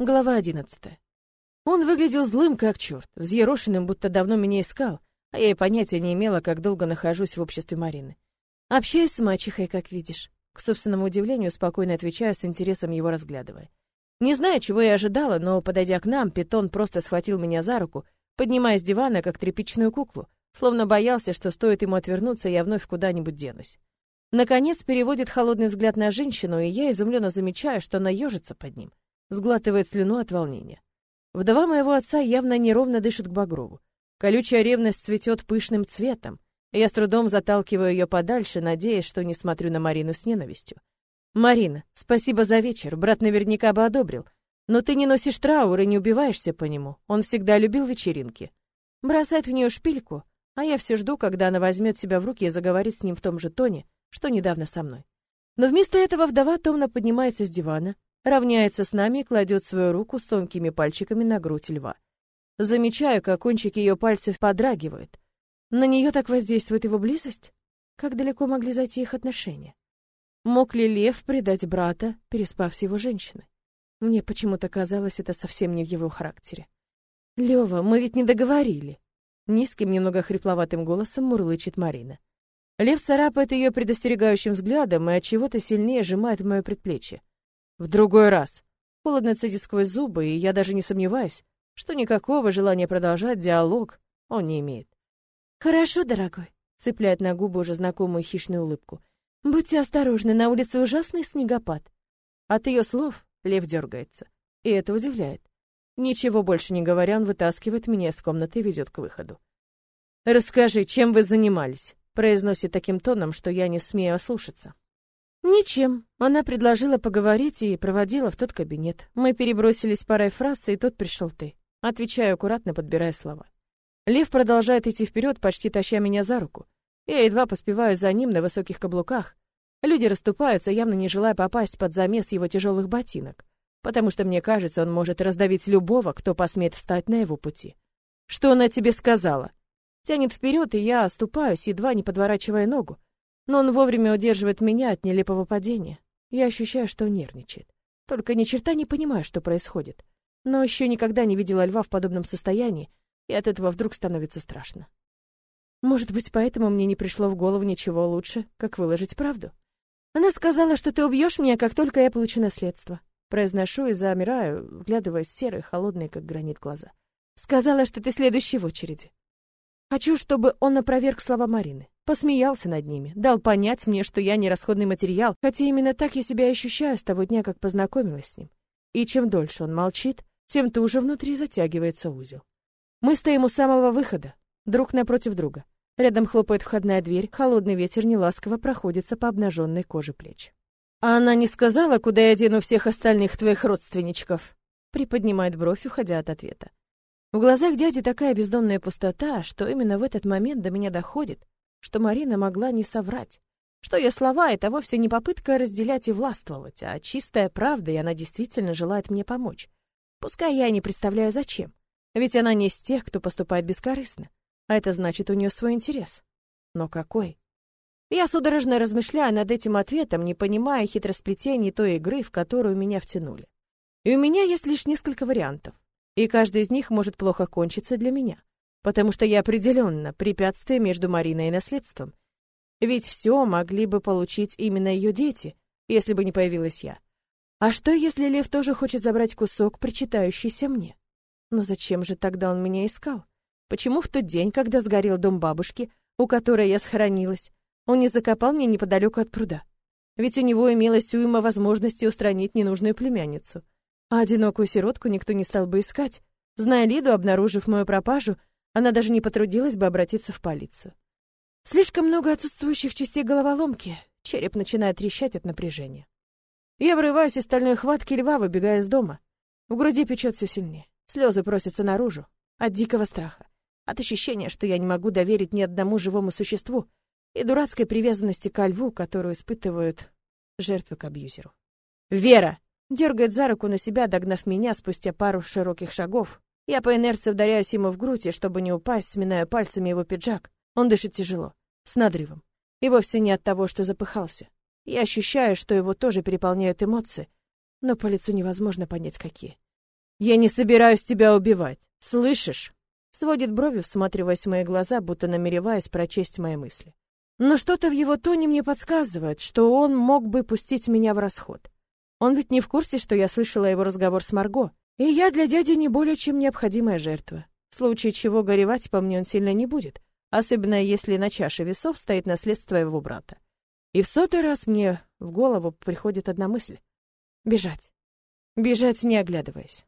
Глава одиннадцатая. Он выглядел злым как черт, взъерошенным, будто давно меня искал, а я и понятия не имела, как долго нахожусь в обществе Марины. Общаюсь с мачехой, как видишь. К собственному удивлению, спокойно отвечаю, с интересом его разглядывая. Не знаю, чего я ожидала, но, подойдя к нам, питон просто схватил меня за руку, поднимая с дивана, как тряпичную куклу, словно боялся, что стоит ему отвернуться, я вновь куда-нибудь денусь. Наконец переводит холодный взгляд на женщину, и я изумленно замечаю, что она ежится под ним — сглатывает слюну от волнения. Вдова моего отца явно неровно дышит к Багрову. Колючая ревность цветет пышным цветом. Я с трудом заталкиваю ее подальше, надеясь, что не смотрю на Марину с ненавистью. «Марина, спасибо за вечер, брат наверняка бы одобрил. Но ты не носишь траур и не убиваешься по нему. Он всегда любил вечеринки». Бросает в нее шпильку, а я все жду, когда она возьмет себя в руки и заговорит с ним в том же тоне, что недавно со мной. Но вместо этого вдова томно поднимается с дивана, равняется с нами и кладет свою руку с тонкими пальчиками на грудь льва. Замечаю, как кончики ее пальцев подрагивают. На нее так воздействует его близость? Как далеко могли зайти их отношения? Мог ли лев предать брата, переспав с его женщиной? Мне почему-то казалось, это совсем не в его характере. Лева, мы ведь не договорили. Низким, немного хрипловатым голосом мурлычет Марина. Лев царапает ее предостерегающим взглядом и от чего-то сильнее сжимает мое предплечье. В другой раз. Холодно цедит сквозь зубы, и я даже не сомневаюсь, что никакого желания продолжать диалог он не имеет. «Хорошо, дорогой», — цепляет на губы уже знакомую хищную улыбку. «Будьте осторожны, на улице ужасный снегопад». От ее слов лев дергается, и это удивляет. Ничего больше не говоря, он вытаскивает меня из комнаты и ведет к выходу. «Расскажи, чем вы занимались?» — произносит таким тоном, что я не смею ослушаться. Ничем. Она предложила поговорить и проводила в тот кабинет. Мы перебросились парой фраз, и тут пришел ты. Отвечаю аккуратно, подбирая слова. Лев продолжает идти вперед, почти таща меня за руку. Я едва поспеваю за ним на высоких каблуках. Люди расступаются, явно не желая попасть под замес его тяжелых ботинок, потому что мне кажется, он может раздавить любого, кто посмеет встать на его пути. Что она тебе сказала? Тянет вперед, и я оступаюсь, едва не подворачивая ногу. Но он вовремя удерживает меня от нелепого падения. Я ощущаю, что он нервничает. Только ни черта не понимаю, что происходит. Но еще никогда не видела льва в подобном состоянии, и от этого вдруг становится страшно. Может быть, поэтому мне не пришло в голову ничего лучше, как выложить правду. Она сказала, что ты убьешь меня, как только я получу наследство. Произношу и замираю, вглядываясь в серые, холодные, как гранит, глаза. Сказала, что ты следующий в очереди. Хочу, чтобы он опроверг слова Марины. Посмеялся над ними, дал понять мне, что я не расходный материал, хотя именно так я себя ощущаю с того дня, как познакомилась с ним. И чем дольше он молчит, тем туже внутри затягивается узел. Мы стоим у самого выхода, друг напротив друга. Рядом хлопает входная дверь, холодный ветер неласково проходится по обнаженной коже плеч. «А она не сказала, куда я дену всех остальных твоих родственничков?» Приподнимает бровь, уходя от ответа. В глазах дяди такая бездонная пустота, что именно в этот момент до меня доходит, что Марина могла не соврать, что ее слова — это вовсе не попытка разделять и властвовать, а чистая правда, и она действительно желает мне помочь. Пускай я не представляю, зачем. Ведь она не из тех, кто поступает бескорыстно. А это значит, у нее свой интерес. Но какой? Я судорожно размышляю над этим ответом, не понимая хитросплетений той игры, в которую меня втянули. И у меня есть лишь несколько вариантов, и каждый из них может плохо кончиться для меня потому что я определенно препятствие между Мариной и наследством. Ведь все могли бы получить именно ее дети, если бы не появилась я. А что, если Лев тоже хочет забрать кусок, причитающийся мне? Но зачем же тогда он меня искал? Почему в тот день, когда сгорел дом бабушки, у которой я сохранилась, он не закопал меня неподалеку от пруда? Ведь у него имелась уйма возможности устранить ненужную племянницу. А одинокую сиротку никто не стал бы искать. Зная Лиду, обнаружив мою пропажу, она даже не потрудилась бы обратиться в полицию. Слишком много отсутствующих частей головоломки. Череп начинает трещать от напряжения. Я врываюсь из стальной хватки льва, выбегая из дома. В груди печет все сильнее. Слезы просятся наружу. От дикого страха. От ощущения, что я не могу доверить ни одному живому существу. И дурацкой привязанности к льву, которую испытывают жертвы к абьюзеру. «Вера!» Дергает за руку на себя, догнав меня спустя пару широких шагов, я по инерции ударяюсь ему в грудь, и чтобы не упасть, сминая пальцами его пиджак. Он дышит тяжело, с надрывом. И вовсе не от того, что запыхался. Я ощущаю, что его тоже переполняют эмоции, но по лицу невозможно понять, какие. Я не собираюсь тебя убивать. Слышишь? Сводит брови, всматриваясь в мои глаза, будто намереваясь прочесть мои мысли. Но что-то в его тоне мне подсказывает, что он мог бы пустить меня в расход. Он ведь не в курсе, что я слышала его разговор с Марго, и я для дяди не более чем необходимая жертва. В случае чего горевать по мне он сильно не будет, особенно если на чаше весов стоит наследство его брата. И в сотый раз мне в голову приходит одна мысль — бежать. Бежать, не оглядываясь.